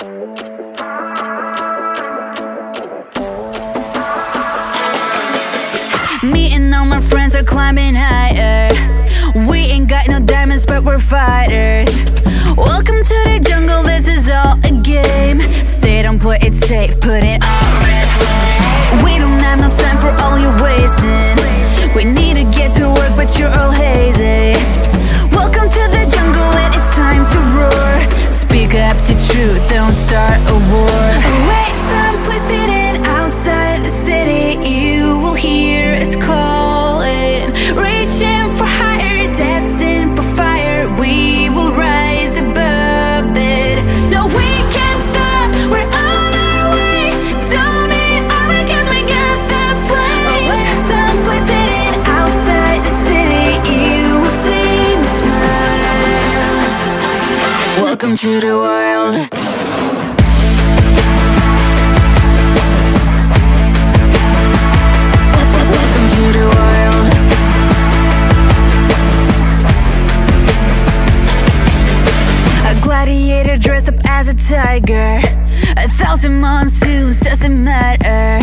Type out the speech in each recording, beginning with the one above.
Me and all my friends are climbing higher. We ain't got no diamonds, but we're fighters. Welcome to the jungle, this is all a game. Stay don't play it safe, put it on. truth, don't start a war. Wait into the wild. dressed up as a tiger. A thousand monsoons doesn't matter.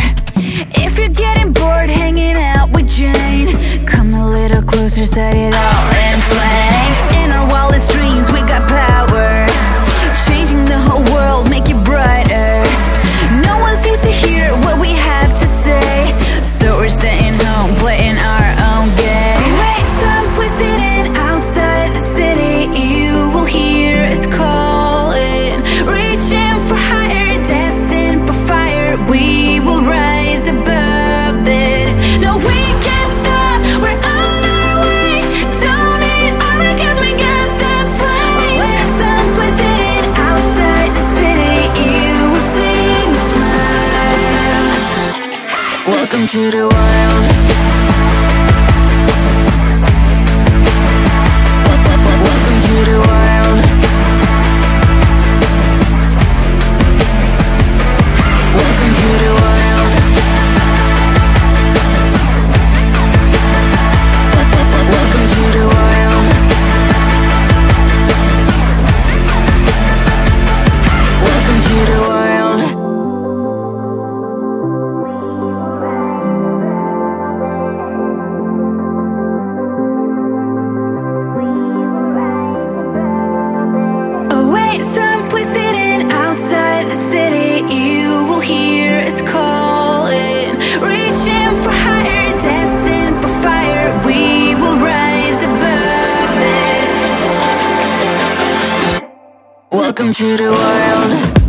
If you're getting bored hanging out with Jane, come a little closer, set it all in flame. Into the wild. Welcome to the world.